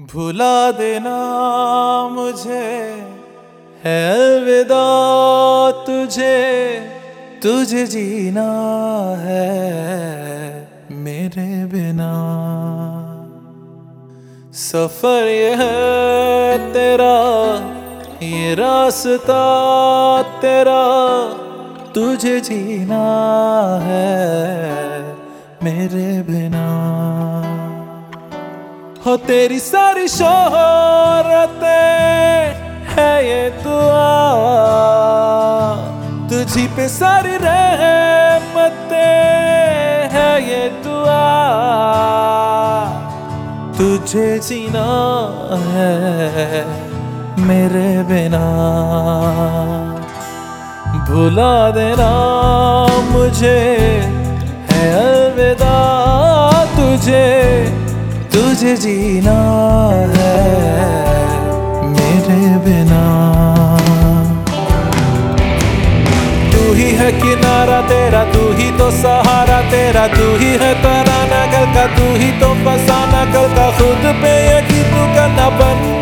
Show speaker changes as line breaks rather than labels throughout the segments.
भुला देना मुझे, है अलविदा तुझे तुझे जीना है मेरे बिना। सफ़र ये है तेरा, ये रास्ता तेरा, तुझे जीना है मेरे बिना। हो तेरी सारी शोहरतें, है ये दुआ। तुझी पे सारी रहमतें, है ये दुआ। तुझे जीना है मेरे बिना। भुला देना मुझे, है अलविदा। तुझे जीना है मेरे बिना। तू ही है किनारा तेरा, तू ही तो सहारा तेरा, तू ही है तराना कल का, तू ही तो फसाना कल का। खुद पे यकीन तू करना बनना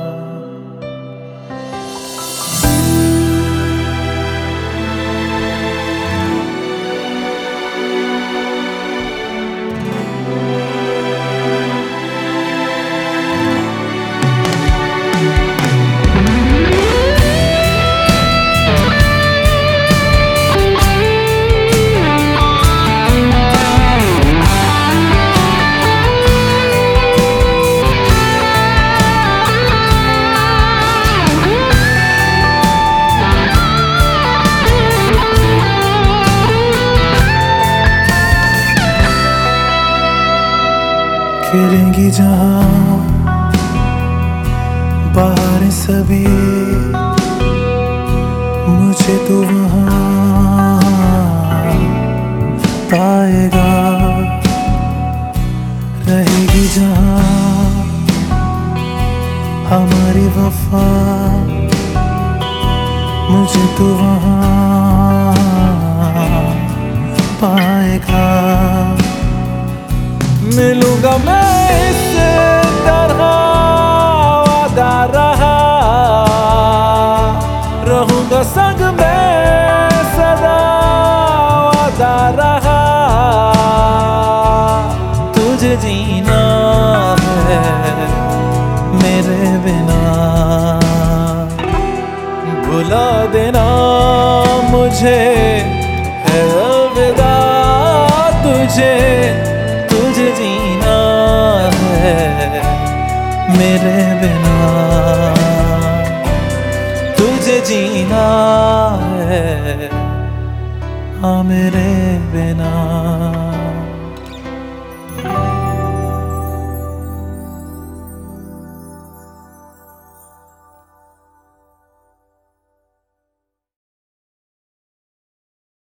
खेलेंगी जहाँ बाहर सभी। मुझे तो वहाँ पाएगा। रहेगी जहाँ हमारी वफा। मुझे तो वहाँ मिलूँगा मैं इस तरह वादा रहा। रहूँगा संग में सदा वादा रहा। तुझे जीना है मेरे बिना। भुला देना मुझे मेरे बिना। तुझे जीना है हाँ मेरे बिना।